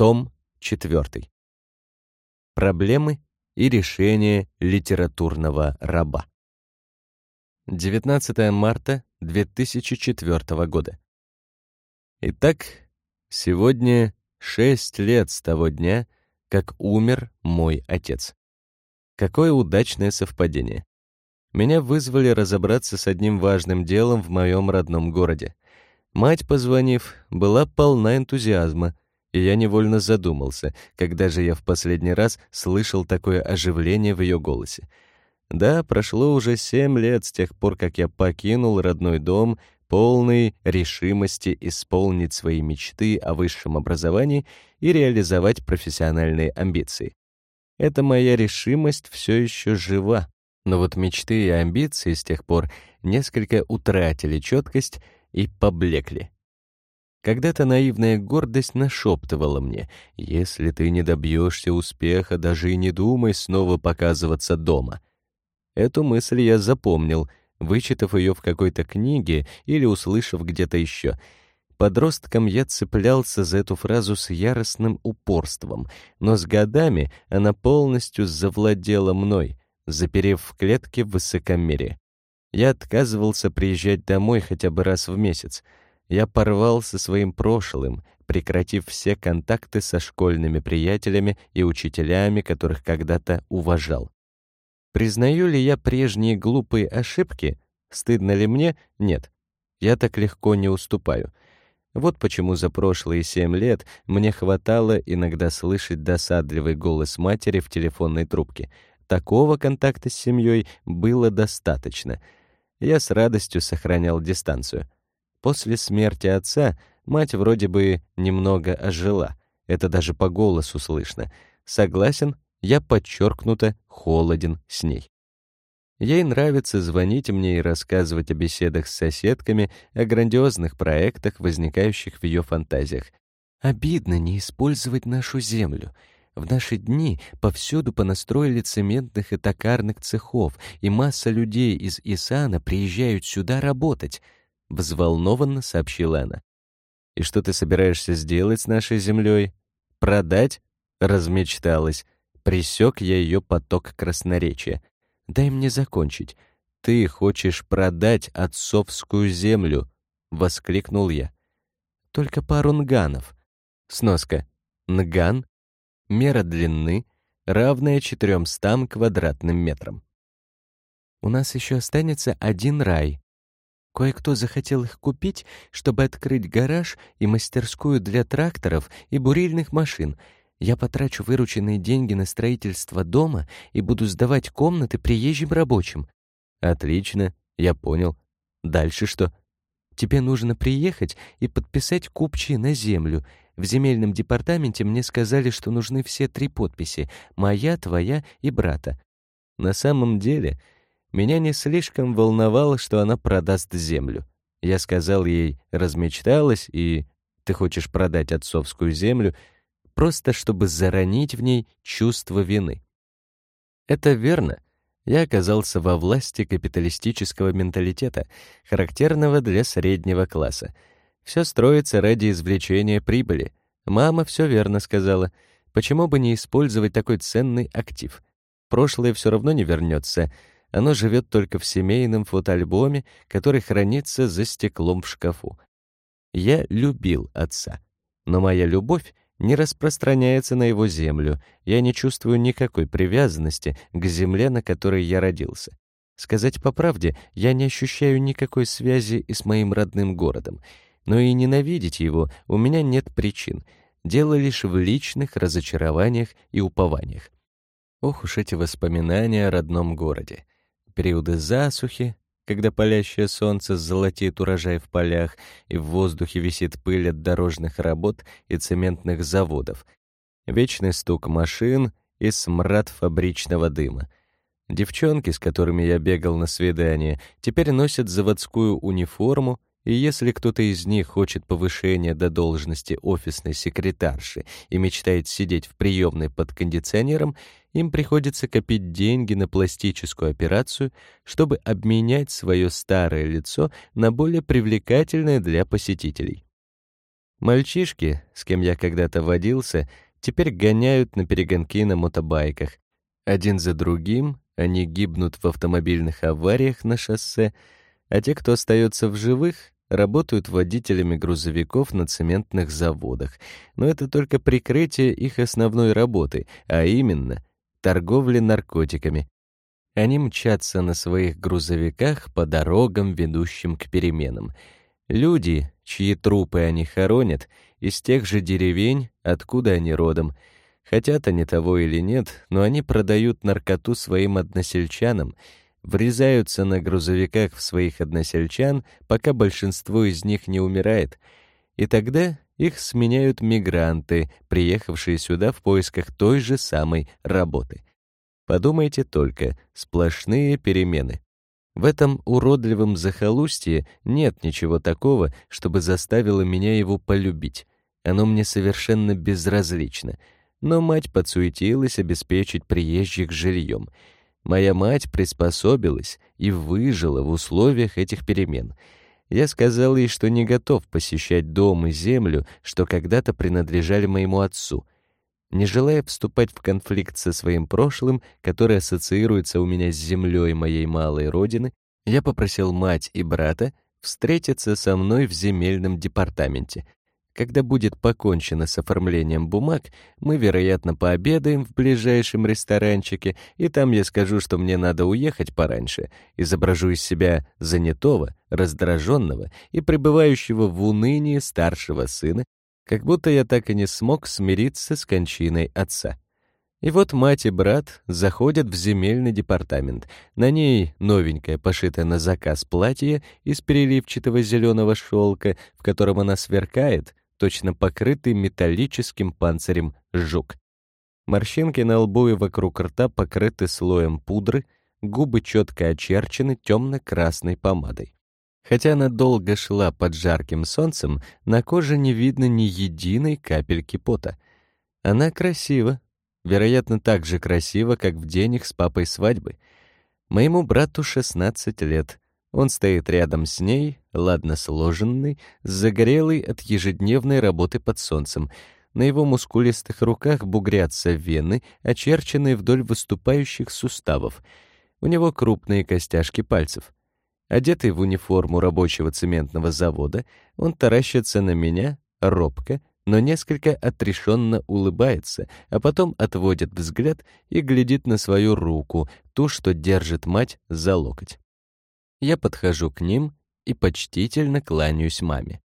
Том 4. Проблемы и решение литературного раба. 19 марта 2004 года. Итак, сегодня шесть лет с того дня, как умер мой отец. Какое удачное совпадение. Меня вызвали разобраться с одним важным делом в моем родном городе. Мать, позвонив, была полна энтузиазма, и я невольно задумался, когда же я в последний раз слышал такое оживление в ее голосе. Да, прошло уже семь лет с тех пор, как я покинул родной дом, полный решимости исполнить свои мечты о высшем образовании и реализовать профессиональные амбиции. Эта моя решимость все еще жива, но вот мечты и амбиции с тех пор несколько утратили четкость и поблекли. Когда-то наивная гордость нашептывала мне, если ты не добьешься успеха, даже и не думай снова показываться дома. Эту мысль я запомнил, вычитав ее в какой-то книге или услышав где-то еще. Подростком я цеплялся за эту фразу с яростным упорством, но с годами она полностью завладела мной, заперев в клетке в высокомерие. Я отказывался приезжать домой хотя бы раз в месяц — я порвал со своим прошлым, прекратив все контакты со школьными приятелями и учителями, которых когда-то уважал. Признаю ли я прежние глупые ошибки? Стыдно ли мне? Нет. Я так легко не уступаю. Вот почему за прошлые семь лет мне хватало иногда слышать досадливый голос матери в телефонной трубке. Такого контакта с семьей было достаточно. Я с радостью сохранял дистанцию. После смерти отца мать вроде бы немного ожила. Это даже по голосу слышно. Согласен, я подчеркнуто холоден с ней. Ей нравится звонить мне и рассказывать о беседах с соседками, о грандиозных проектах, возникающих в ее фантазиях. Обидно не использовать нашу землю. В наши дни повсюду понастроили цементных и токарных цехов, и масса людей из Исана приезжают сюда работать — взволнованно сообщила она. «И что ты собираешься сделать с нашей землей? Продать?» — размечталась. Присек я ее поток красноречия. «Дай мне закончить. Ты хочешь продать отцовскую землю?» — воскликнул я. «Только пару нганов». Сноска. Нган — мера длины, равная 400 квадратным метрам. «У нас еще останется один рай», Кое-кто захотел их купить, чтобы открыть гараж и мастерскую для тракторов и бурильных машин. Я потрачу вырученные деньги на строительство дома и буду сдавать комнаты приезжим рабочим. Отлично, я понял. Дальше что? Тебе нужно приехать и подписать купчие на землю. В земельном департаменте мне сказали, что нужны все три подписи — моя, твоя и брата. На самом деле, меня не слишком волновало, что она продаст землю. Я сказал ей, размечталась, и ты хочешь продать отцовскую землю, просто чтобы заронить в ней чувство вины. Это верно. Я оказался во власти капиталистического менталитета, характерного для среднего класса. Все строится ради извлечения прибыли. Мама все верно сказала. Почему бы не использовать такой ценный актив? Прошлое все равно не вернется — оно живет только в семейном фотоальбоме, который хранится за стеклом в шкафу. Я любил отца, но моя любовь не распространяется на его землю. Я не чувствую никакой привязанности к земле, на которой я родился. Сказать по правде, я не ощущаю никакой связи и с моим родным городом. Но и ненавидеть его у меня нет причин. Дело лишь в личных разочарованиях и упованиях. Ох уж эти воспоминания о родном городе периоды засухи, когда палящее солнце золотит урожай в полях и в воздухе висит пыль от дорожных работ и цементных заводов, вечный стук машин и смрад фабричного дыма. Девчонки, с которыми я бегал на свидание, теперь носят заводскую униформу, и если кто-то из них хочет повышения до должности офисной секретарши и мечтает сидеть в приемной под кондиционером, им приходится копить деньги на пластическую операцию, чтобы обменять свое старое лицо на более привлекательное для посетителей. Мальчишки, с кем я когда-то водился, теперь гоняют на перегонки на мотобайках. Один за другим они гибнут в автомобильных авариях на шоссе, а те, кто остается в живых, работают водителями грузовиков на цементных заводах. Но это только прикрытие их основной работы, а именно торговли наркотиками. Они мчатся на своих грузовиках по дорогам, ведущим к переменам. Люди, чьи трупы они хоронят, из тех же деревень, откуда они родом. Хотят они того или нет, но они продают наркоту своим односельчанам — врезаются на грузовиках в своих односельчан, пока большинство из них не умирает, и тогда их сменяют мигранты, приехавшие сюда в поисках той же самой работы. Подумайте только, сплошные перемены. В этом уродливом захолустье нет ничего такого, чтобы заставило меня его полюбить. Оно мне совершенно безразлично. Но мать подсуетилась обеспечить приезжих жильем — Моя мать приспособилась и выжила в условиях этих перемен. Я сказал ей, что не готов посещать дом и землю, что когда-то принадлежали моему отцу. Не желая вступать в конфликт со своим прошлым, который ассоциируется у меня с землей моей малой родины, я попросил мать и брата встретиться со мной в земельном департаменте, когда будет покончено с оформлением бумаг, мы, вероятно, пообедаем в ближайшем ресторанчике, и там я скажу, что мне надо уехать пораньше, изображу из себя занятого, раздраженного и пребывающего в унынии старшего сына, как будто я так и не смог смириться с кончиной отца. И вот мать и брат заходят в земельный департамент. На ней новенькое, пошитое на заказ платье из переливчатого зеленого шелка, в котором она сверкает, точно покрытый металлическим панцирем жук. Морщинки на лбу и вокруг рта покрыты слоем пудры, губы четко очерчены темно-красной помадой. Хотя она долго шла под жарким солнцем, на коже не видно ни единой капельки пота. Она красива, вероятно, так же красива, как в день их с папой свадьбы. Моему брату 16 лет. Он стоит рядом с ней, ладно сложенный, загорелый от ежедневной работы под солнцем. На его мускулистых руках бугрятся вены, очерченные вдоль выступающих суставов. У него крупные костяшки пальцев. Одетый в униформу рабочего цементного завода, он таращится на меня, робко, но несколько отрешенно улыбается, а потом отводит взгляд и глядит на свою руку, ту, что держит мать за локоть. Я подхожу к ним и почтительно кланяюсь маме.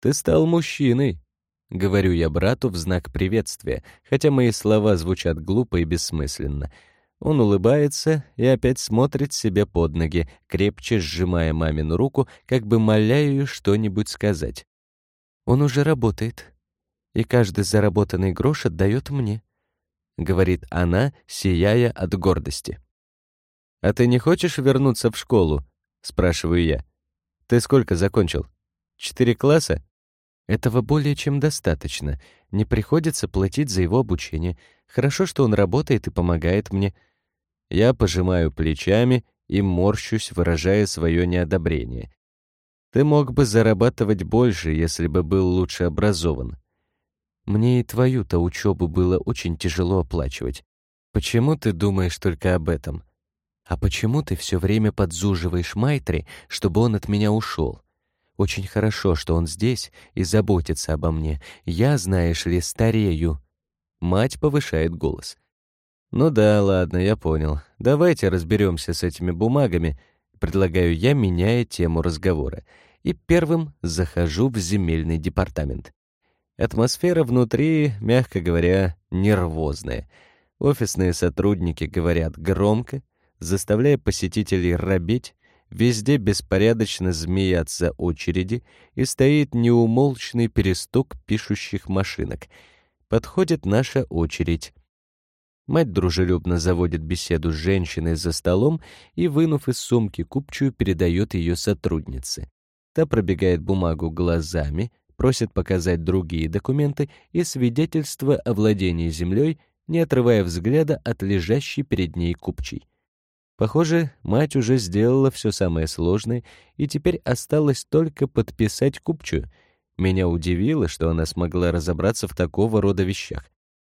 «Ты стал мужчиной», — говорю я брату в знак приветствия, хотя мои слова звучат глупо и бессмысленно. Он улыбается и опять смотрит себе под ноги, крепче сжимая мамину руку, как бы моля ее что-нибудь сказать. «Он уже работает, и каждый заработанный грош отдает мне», — говорит она, сияя от гордости. «А ты не хочешь вернуться в школу?» — спрашиваю я. «Ты сколько закончил? Четыре класса?» «Этого более чем достаточно. Не приходится платить за его обучение. Хорошо, что он работает и помогает мне». Я пожимаю плечами и морщусь, выражая свое неодобрение. «Ты мог бы зарабатывать больше, если бы был лучше образован». «Мне и твою-то учебу было очень тяжело оплачивать. Почему ты думаешь только об этом?» «А почему ты все время подзуживаешь Майтри, чтобы он от меня ушел? Очень хорошо, что он здесь и заботится обо мне. Я, знаешь ли, старею». Мать повышает голос. «Ну да, ладно, я понял. Давайте разберемся с этими бумагами», предлагаю я, меняя тему разговора. И первым захожу в земельный департамент. Атмосфера внутри, мягко говоря, нервозная. Офисные сотрудники говорят громко, заставляя посетителей робеть, везде беспорядочно змеятся очереди и стоит неумолчный перестук пишущих машинок. Подходит наша очередь. Мать дружелюбно заводит беседу с женщиной за столом и, вынув из сумки купчую, передает ее сотруднице. Та пробегает бумагу глазами, просит показать другие документы и свидетельство о владении землей, не отрывая взгляда от лежащей перед ней купчей. Похоже, мать уже сделала все самое сложное, и теперь осталось только подписать купчую. Меня удивило, что она смогла разобраться в такого рода вещах.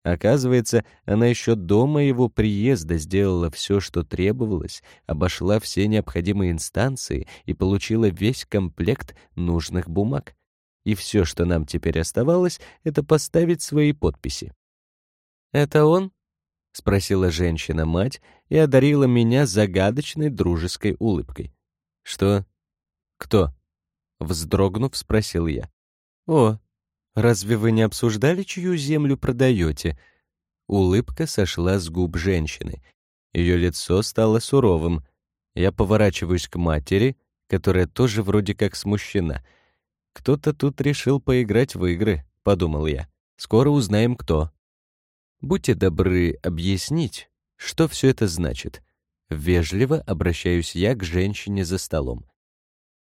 Оказывается, она еще до моего приезда сделала все, что требовалось, обошла все необходимые инстанции и получила весь комплект нужных бумаг. И все, что нам теперь оставалось, это поставить свои подписи. «Это он?» — спросила женщина-мать и одарила меня загадочной дружеской улыбкой. «Что? Кто?» — вздрогнув, спросил я. «О, разве вы не обсуждали, чью землю продаете?» Улыбка сошла с губ женщины. Ее лицо стало суровым. Я поворачиваюсь к матери, которая тоже вроде как смущена. «Кто-то тут решил поиграть в игры», — подумал я. «Скоро узнаем, кто». Будьте добры объяснить, что все это значит. Вежливо обращаюсь я к женщине за столом.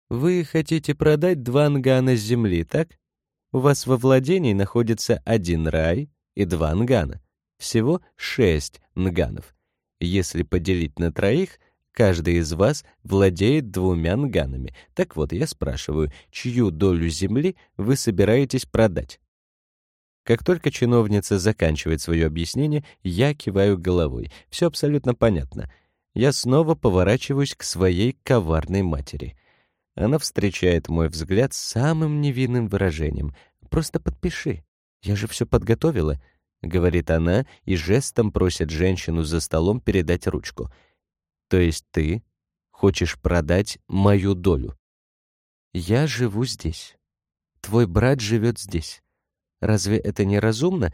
Вы хотите продать два нгана с земли, так? У вас во владении находится один рай и два нгана. Всего шесть нганов. Если поделить на троих, каждый из вас владеет двумя нганами. Так вот, я спрашиваю, чью долю земли вы собираетесь продать? Как только чиновница заканчивает свое объяснение, я киваю головой. Все абсолютно понятно. Я снова поворачиваюсь к своей коварной матери. Она встречает мой взгляд самым невинным выражением. «Просто подпиши. Я же все подготовила», — говорит она и жестом просит женщину за столом передать ручку. «То есть ты хочешь продать мою долю?» «Я живу здесь. Твой брат живет здесь. Разве это не разумно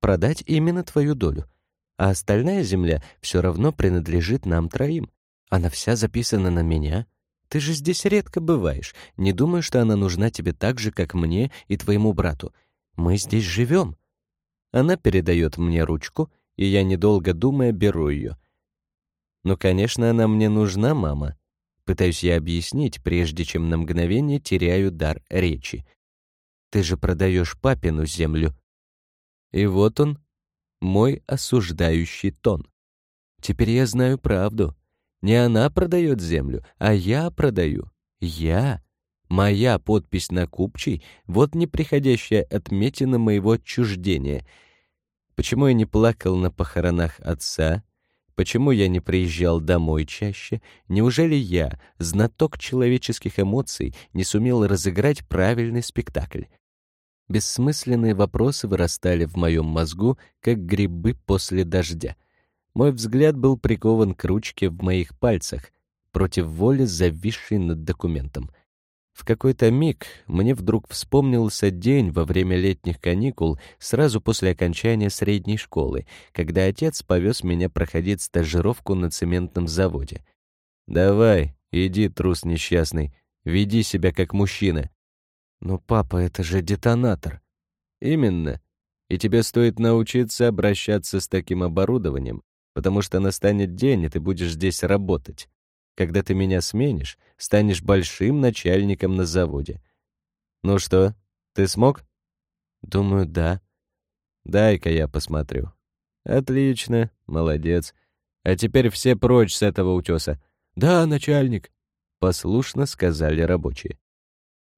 продать именно твою долю? А остальная земля все равно принадлежит нам троим. Она вся записана на меня. Ты же здесь редко бываешь. Не думаю, что она нужна тебе так же, как мне и твоему брату. Мы здесь живем. Она передает мне ручку, и я, недолго думая, беру ее. Ну, конечно, она мне нужна, мама. Пытаюсь я объяснить, прежде чем на мгновение теряю дар речи. Ты же продаешь папину землю. И вот он, мой осуждающий тон. Теперь я знаю правду. Не она продает землю, а я продаю. Я. Моя подпись на купчей — вот неприходящая отметина моего отчуждения. Почему я не плакал на похоронах отца? Почему я не приезжал домой чаще? Неужели я, знаток человеческих эмоций, не сумел разыграть правильный спектакль? Бессмысленные вопросы вырастали в моем мозгу, как грибы после дождя. Мой взгляд был прикован к ручке в моих пальцах, против воли зависшей над документом. В какой-то миг мне вдруг вспомнился день во время летних каникул, сразу после окончания средней школы, когда отец повез меня проходить стажировку на цементном заводе. «Давай, иди, трус несчастный, веди себя как мужчина», «Но, папа, это же детонатор». «Именно. И тебе стоит научиться обращаться с таким оборудованием, потому что настанет день, и ты будешь здесь работать. Когда ты меня сменишь, станешь большим начальником на заводе. Ну что, ты смог?» «Думаю, да». «Дай-ка я посмотрю». «Отлично, молодец. А теперь все прочь с этого утеса». «Да, начальник», — послушно сказали рабочие.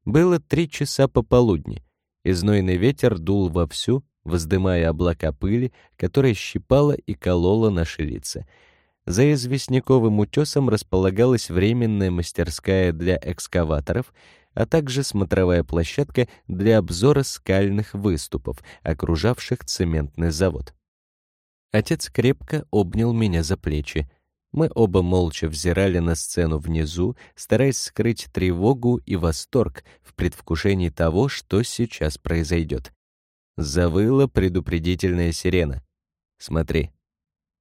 Было три часа пополудни, и ветер дул вовсю, воздымая облака пыли, которая щипала и колола наши лица. За известняковым утесом располагалась временная мастерская для экскаваторов, а также смотровая площадка для обзора скальных выступов, окружавших цементный завод. Отец крепко обнял меня за плечи. Мы оба молча взирали на сцену внизу, стараясь скрыть тревогу и восторг в предвкушении того, что сейчас произойдет. Завыла предупредительная сирена. «Смотри,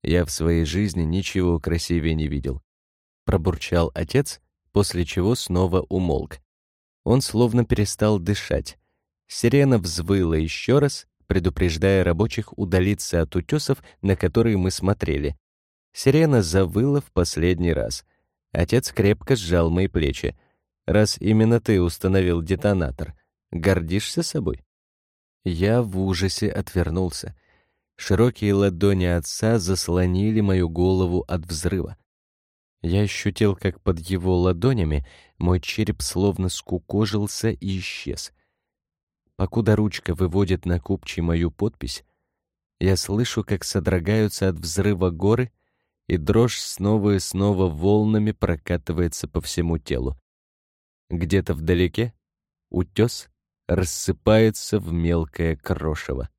я в своей жизни ничего красивее не видел», — пробурчал отец, после чего снова умолк. Он словно перестал дышать. Сирена взвыла еще раз, предупреждая рабочих удалиться от утесов, на которые мы смотрели. Сирена завыла в последний раз. Отец крепко сжал мои плечи. «Раз именно ты установил детонатор, гордишься собой?» Я в ужасе отвернулся. Широкие ладони отца заслонили мою голову от взрыва. Я ощутил, как под его ладонями мой череп словно скукожился и исчез. Покуда ручка выводит на купчий мою подпись, я слышу, как содрогаются от взрыва горы, и дрожь снова и снова волнами прокатывается по всему телу. Где-то вдалеке утес рассыпается в мелкое крошево.